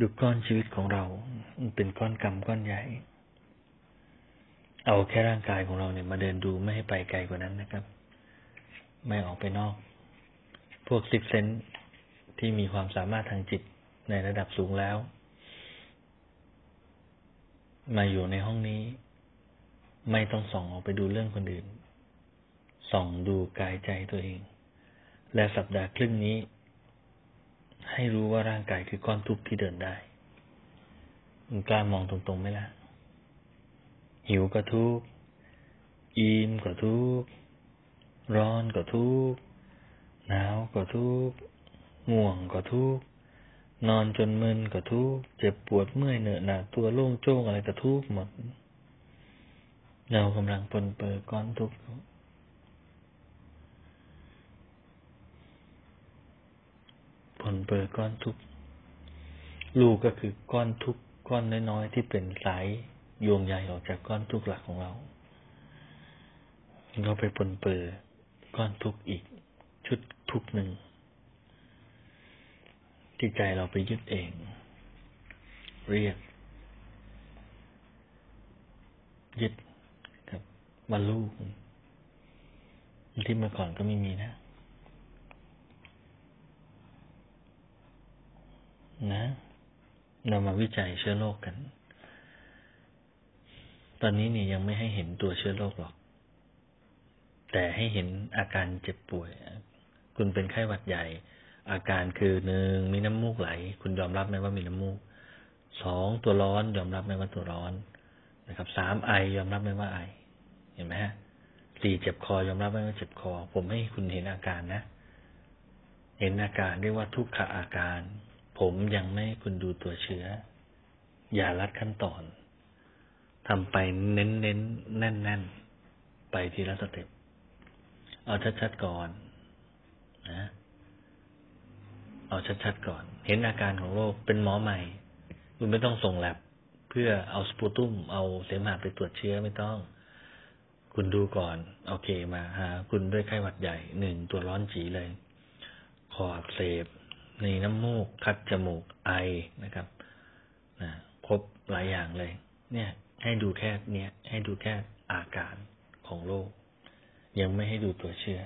ดูก้อนชีวิตของเราเป็นก้อนกรรมก้อนใหญ่ เอาแค่ร่างกายของเราเนี่ย มาเดินดูไม่ให้ไปไกลกว่านั้นนะครับ ไม่ออกไปนอก พวกซิกเซนที่มีความสามารถทางจิตในระดับสูงแล้ว มาอยู่ในห้องนี้ ไม่ต้องส่องออกไปดูเรื่องคนอื่น ส่องดูกายใจตัวเอง และสัปดาห์ครึ่งนี้ ให้รู้ว่าร่างกายคือก้อนทุกข์ที่เดินได้มันกล้ามองตรงๆไหมล่ะ หิวก็ทุกข์อิ่มก็ทุกข์ร้อนก็ทุกข์หนาวก็ทุกข์ง่วงก็ทุกข์นอนจนมึนก็ทุกข์เจ็บปวดเมื่อยเหนอะหนาตัวโล่งโจ้งอะไรก็ทุกข์หมด เรากำลังปนเปื้อก้อนทุกข์ปน เปื้อก้อนทุกข์ลูกก็คือก้อนทุกข์ก้อนน้อยๆที่เป็นสายโยงใยออกจากก้อนทุกข์หลักของเราเราไปปนเปื้อก้อนทุกข์อีก ชุดทุกข์หนึ่งที่ใจเราไปยึดเอง เรียก ยึดกับว่าลูกที่เมื่อก่อนก็ไม่มีนะ นะ เรามาวิจัยเชื้อโรคกัน ตอนนี้นี่ยังไม่ให้เห็นตัวเชื้อโรคหรอก แต่ให้เห็นอาการเจ็บป่วย คุณเป็นไข้หวัดใหญ่ อาการคือหนึ่งมีน้ำมูกไหล คุณยอมรับไหมว่ามีน้ำมูกสองตัวร้อนยอมรับไหมว่าตัวร้อนนะครับสามไอยอมรับไหมว่าไอ เห็นไหมฮะสี่เจ็บคอยอมรับไหมว่าเจ็บคอ ผมให้คุณเห็นอาการนะ เห็นอาการเรียกว่าทุกขอาการ ผมยังไม่ให้คุณดูตัวเชื้อ อย่าลัดขั้นตอนทำไปเน้นเน้นแน่นแน่นไปทีละสเต็ปเอาชัดๆก่อนนะเอาชัดๆก่อน เห็นอาการของโรคเป็นหมอใหม่ คุณไม่ต้องส่งแลบเพื่อเอาสปูตุ้ม เอาเสมหะไปตรวจเชื้อไม่ต้อง คุณดูก่อนโอเคมาหาคุณด้วยไข้หวัดใหญ่หนึ่งตัวร้อนจีเลย คออักเสบ ในน้ำมูก คัดจมูกไอนะครับนะครบหลายอย่างเลย เนี่ย ให้ดูแค่เนี้ยให้ดูแค่อาการของโรคยังไม่ให้ดูตัวเชื้อ